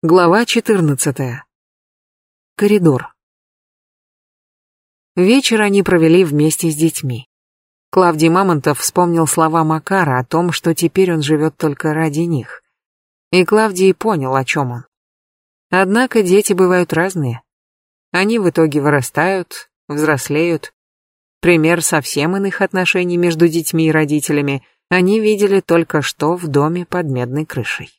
Глава 14. Коридор. Вечер они провели вместе с детьми. Клавдий Мамонтов вспомнил слова Макара о том, что теперь он живет только ради них. И Клавдий понял, о чем он. Однако дети бывают разные. Они в итоге вырастают, взрослеют. Пример совсем иных отношений между детьми и родителями они видели только что в доме под медной крышей.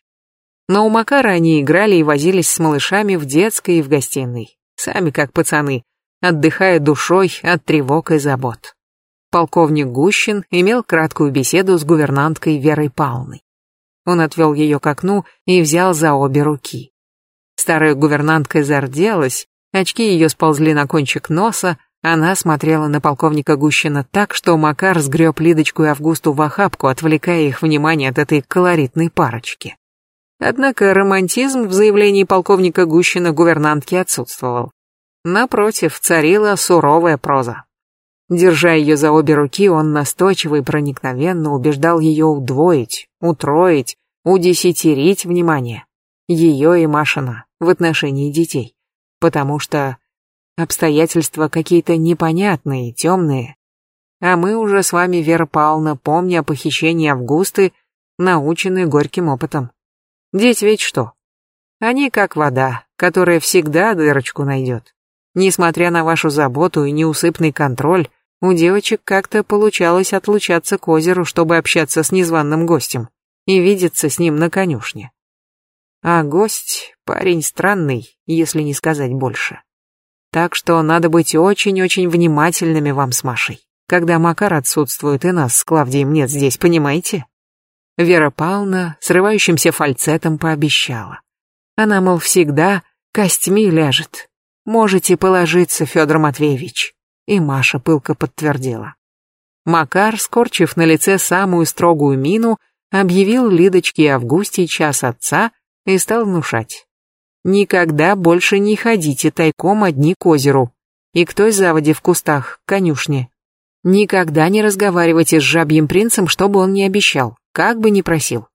Но у Макара они играли и возились с малышами в детской и в гостиной. Сами как пацаны, отдыхая душой от тревог и забот. Полковник Гущин имел краткую беседу с гувернанткой Верой Павловной. Он отвел ее к окну и взял за обе руки. Старая гувернантка зарделась, очки ее сползли на кончик носа, она смотрела на полковника Гущина так, что Макар сгреб Лидочку и Августу в охапку, отвлекая их внимание от этой колоритной парочки. Однако романтизм в заявлении полковника Гущина гувернантки отсутствовал. Напротив, царила суровая проза. Держа ее за обе руки, он настойчиво и проникновенно убеждал ее удвоить, утроить, удесятерить внимание. Ее и Машина в отношении детей. Потому что обстоятельства какие-то непонятные, темные. А мы уже с вами, Вера Павловна, помня о похищении Августы, научены горьким опытом. Дети ведь что? Они как вода, которая всегда дырочку найдет. Несмотря на вашу заботу и неусыпный контроль, у девочек как-то получалось отлучаться к озеру, чтобы общаться с незваным гостем и видеться с ним на конюшне. А гость — парень странный, если не сказать больше. Так что надо быть очень-очень внимательными вам с Машей, когда Макар отсутствует и нас с Клавдием нет здесь, понимаете? Вера Павловна срывающимся фальцетом пообещала. Она, мол, всегда костьми ляжет. Можете положиться, Федор Матвеевич. И Маша пылко подтвердила. Макар, скорчив на лице самую строгую мину, объявил Лидочке и Августе час отца и стал внушать. «Никогда больше не ходите тайком одни к озеру. И к той заводе в кустах, конюшне. Никогда не разговаривайте с жабьим принцем, чтобы он не обещал как бы ни просил.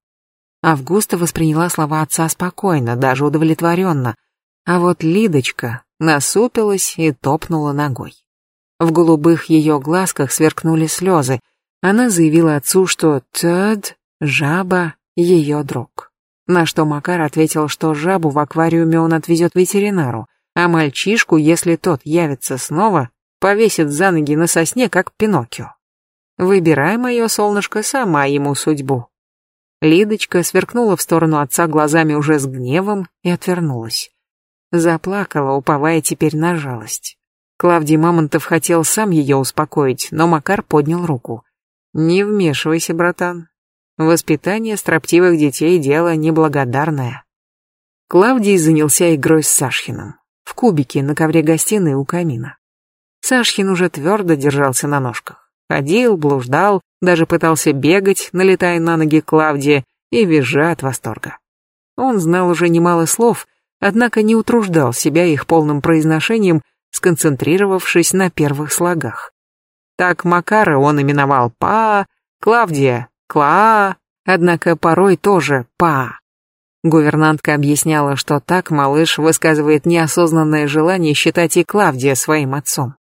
Августа восприняла слова отца спокойно, даже удовлетворенно, а вот Лидочка насупилась и топнула ногой. В голубых ее глазках сверкнули слезы. Она заявила отцу, что Тед, жаба, ее друг. На что Макар ответил, что жабу в аквариуме он отвезет ветеринару, а мальчишку, если тот явится снова, повесит за ноги на сосне, как Пиноккио. Выбирай, мое солнышко, сама ему судьбу. Лидочка сверкнула в сторону отца глазами уже с гневом и отвернулась. Заплакала, уповая теперь на жалость. Клавдий Мамонтов хотел сам ее успокоить, но Макар поднял руку. «Не вмешивайся, братан. Воспитание строптивых детей — дело неблагодарное». Клавдий занялся игрой с Сашхиным. В кубике на ковре гостиной у камина. Сашхин уже твердо держался на ножках. Ходил, блуждал, даже пытался бегать, налетая на ноги Клавдия и визжа от восторга. Он знал уже немало слов, однако не утруждал себя их полным произношением, сконцентрировавшись на первых слогах. Так Макара он именовал Па, Клавдия — Кла, однако порой тоже Па. Гувернантка объясняла, что так малыш высказывает неосознанное желание считать и Клавдия своим отцом.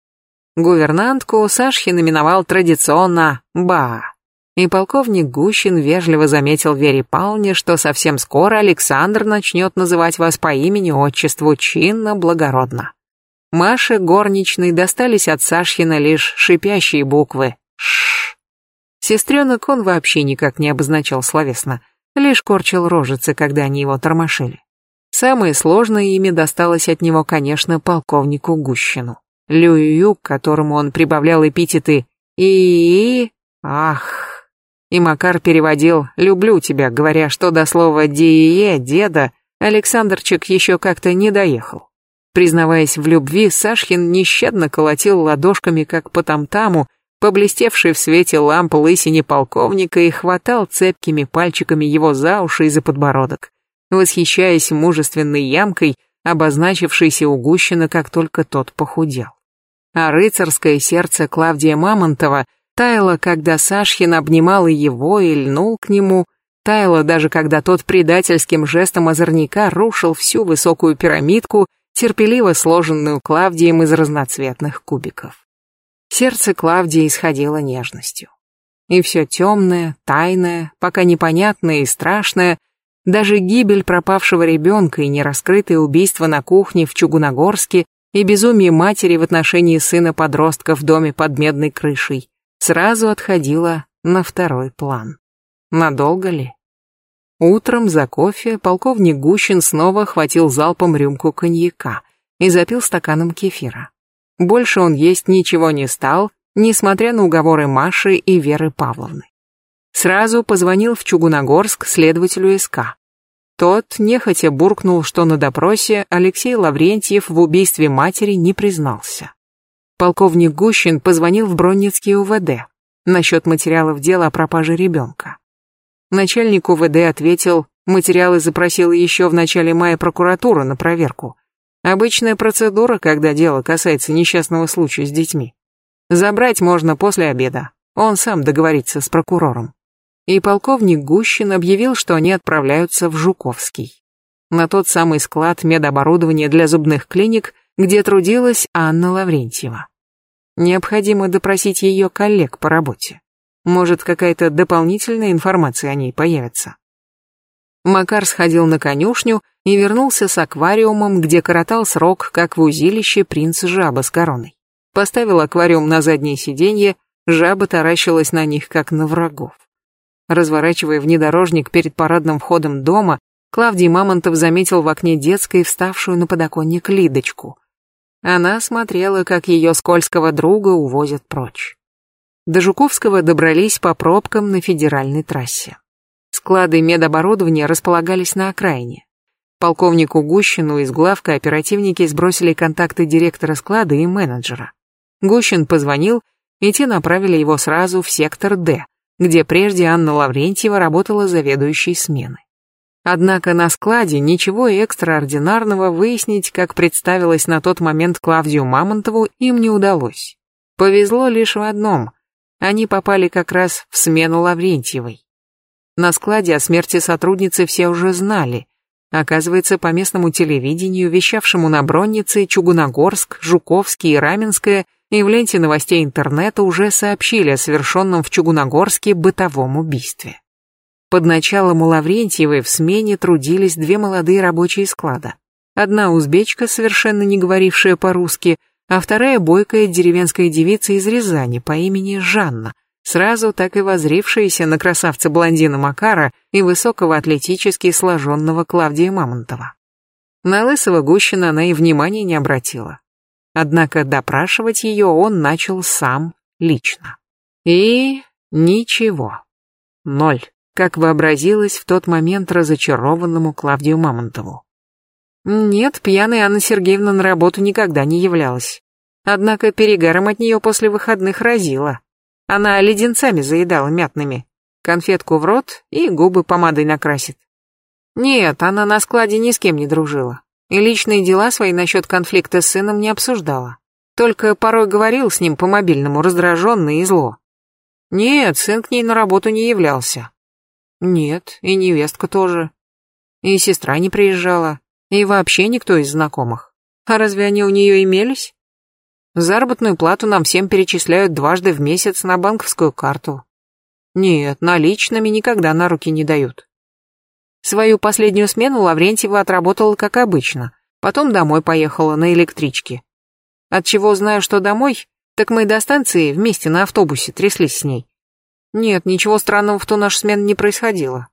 Гувернантку Сашхин именовал традиционно «Ба». И полковник Гущин вежливо заметил Вере Павловне, что совсем скоро Александр начнет называть вас по имени-отчеству чинно-благородно. Маше горничной достались от Сашхина лишь шипящие буквы «Ш». Сестренок он вообще никак не обозначал словесно, лишь корчил рожицы, когда они его тормошили. Самое сложное имя досталось от него, конечно, полковнику Гущину. Люю, к которому он прибавлял эпитеты и... Ах... И Макар переводил «люблю тебя», говоря, что до слова «дие», «деда» Александрчик еще как-то не доехал. Признаваясь в любви, Сашхин нещадно колотил ладошками, как по тамтаму, поблестевший в свете ламп лысине полковника и хватал цепкими пальчиками его за уши и за подбородок, восхищаясь мужественной ямкой, обозначившейся у Гущина, как только тот похудел а рыцарское сердце Клавдия Мамонтова таяло, когда Сашхин обнимал и его и льнул к нему, Таяла даже когда тот предательским жестом озорника рушил всю высокую пирамидку, терпеливо сложенную Клавдием из разноцветных кубиков. Сердце Клавдии исходило нежностью. И все темное, тайное, пока непонятное и страшное, даже гибель пропавшего ребенка и нераскрытое убийство на кухне в Чугуногорске и безумие матери в отношении сына-подростка в доме под медной крышей сразу отходило на второй план. Надолго ли? Утром за кофе полковник Гущин снова хватил залпом рюмку коньяка и запил стаканом кефира. Больше он есть ничего не стал, несмотря на уговоры Маши и Веры Павловны. Сразу позвонил в Чугуногорск следователю СК. Тот нехотя буркнул, что на допросе Алексей Лаврентьев в убийстве матери не признался. Полковник Гущин позвонил в Бронницкий УВД насчет материалов дела о пропаже ребенка. Начальник УВД ответил, материалы запросила еще в начале мая прокуратура на проверку. Обычная процедура, когда дело касается несчастного случая с детьми. Забрать можно после обеда. Он сам договорится с прокурором. И полковник Гущин объявил, что они отправляются в Жуковский. На тот самый склад медоборудования для зубных клиник, где трудилась Анна Лаврентьева. Необходимо допросить ее коллег по работе. Может, какая-то дополнительная информация о ней появится. Макар сходил на конюшню и вернулся с аквариумом, где коротал срок, как в узилище принц жаба с короной. Поставил аквариум на заднее сиденье, жаба таращилась на них, как на врагов. Разворачивая внедорожник перед парадным входом дома, Клавдий Мамонтов заметил в окне детской вставшую на подоконник Лидочку. Она смотрела, как ее скользкого друга увозят прочь. До Жуковского добрались по пробкам на федеральной трассе. Склады медоборудования располагались на окраине. Полковнику Гущину из главка оперативники сбросили контакты директора склада и менеджера. Гущин позвонил, и те направили его сразу в сектор «Д», где прежде Анна Лаврентьева работала заведующей смены. Однако на складе ничего экстраординарного выяснить, как представилось на тот момент Клавдию Мамонтову, им не удалось. Повезло лишь в одном они попали как раз в смену Лаврентьевой. На складе о смерти сотрудницы все уже знали. Оказывается, по местному телевидению, вещавшему на Броннице, Чугуногорск, Жуковский и Раменское, и в ленте новостей интернета уже сообщили о совершенном в Чугуногорске бытовом убийстве. Под началом у Лаврентьевой в смене трудились две молодые рабочие склада. Одна узбечка, совершенно не говорившая по-русски, а вторая бойкая деревенская девица из Рязани по имени Жанна, сразу так и возрившаяся на красавца-блондина Макара и высокого атлетически сложенного Клавдия Мамонтова. На лысого Гущина она и внимания не обратила. Однако допрашивать ее он начал сам, лично. И ничего. Ноль, как вообразилось в тот момент разочарованному Клавдию Мамонтову. Нет, пьяная Анна Сергеевна на работу никогда не являлась. Однако перегаром от нее после выходных разила. Она леденцами заедала мятными. Конфетку в рот и губы помадой накрасит. Нет, она на складе ни с кем не дружила. И личные дела свои насчет конфликта с сыном не обсуждала. Только порой говорил с ним по мобильному, раздраженно и зло. Нет, сын к ней на работу не являлся. Нет, и невестка тоже. И сестра не приезжала. И вообще никто из знакомых. А разве они у нее имелись? Заработную плату нам всем перечисляют дважды в месяц на банковскую карту. Нет, наличными никогда на руки не дают. Свою последнюю смену Лаврентьева отработала как обычно, потом домой поехала на электричке. От чего знаю, что домой, так мы до станции вместе на автобусе тряслись с ней. Нет, ничего странного в ту нашу смену не происходило.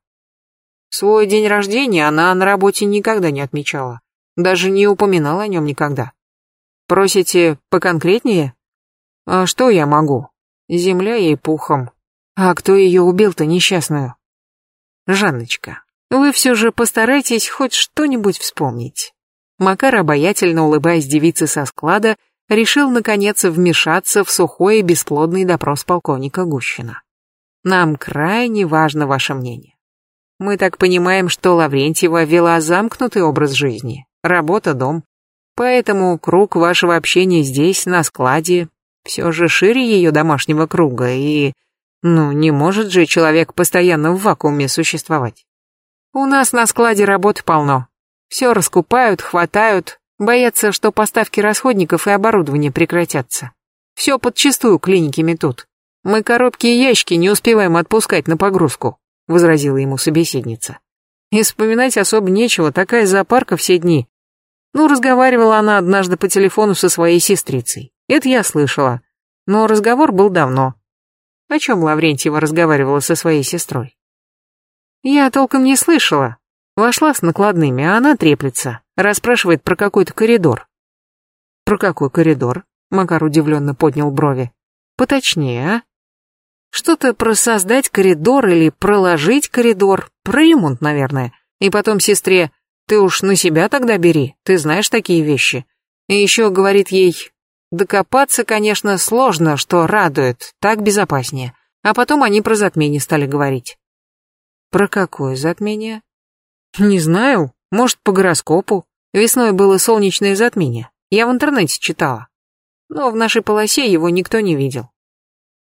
Свой день рождения она на работе никогда не отмечала. Даже не упоминала о нем никогда. Просите поконкретнее? А что я могу? Земля ей пухом. А кто ее убил-то несчастную? Жанночка, вы все же постарайтесь хоть что-нибудь вспомнить. Макар, обаятельно улыбаясь девице со склада, решил, наконец, вмешаться в сухой и бесплодный допрос полковника Гущина. Нам крайне важно ваше мнение. Мы так понимаем, что Лаврентьева вела замкнутый образ жизни. Работа, дом. Поэтому круг вашего общения здесь, на складе, все же шире ее домашнего круга, и... Ну, не может же человек постоянно в вакууме существовать. У нас на складе работы полно. Все раскупают, хватают, боятся, что поставки расходников и оборудования прекратятся. Все подчистую клиники метут. Мы коробки и ящики не успеваем отпускать на погрузку, возразила ему собеседница. И вспоминать особо нечего, такая зоопарка все дни. Ну, разговаривала она однажды по телефону со своей сестрицей. Это я слышала. Но разговор был давно. О чем Лаврентьева разговаривала со своей сестрой? Я толком не слышала. Вошла с накладными, а она треплется, расспрашивает про какой-то коридор. Про какой коридор? Макар удивленно поднял брови. Поточнее, а? Что-то про создать коридор или проложить коридор, про ремонт, наверное. И потом сестре, ты уж на себя тогда бери, ты знаешь такие вещи. И еще говорит ей, докопаться, конечно, сложно, что радует, так безопаснее. А потом они про затмение стали говорить. Про какое затмение? Не знаю, может, по гороскопу. Весной было солнечное затмение. Я в интернете читала. Но в нашей полосе его никто не видел.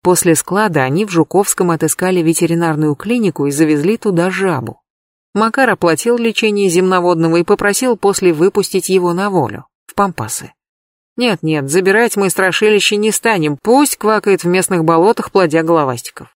После склада они в Жуковском отыскали ветеринарную клинику и завезли туда жабу. Макар оплатил лечение земноводного и попросил после выпустить его на волю, в пампасы. Нет-нет, забирать мы страшилище не станем, пусть квакает в местных болотах, плодя головастиков.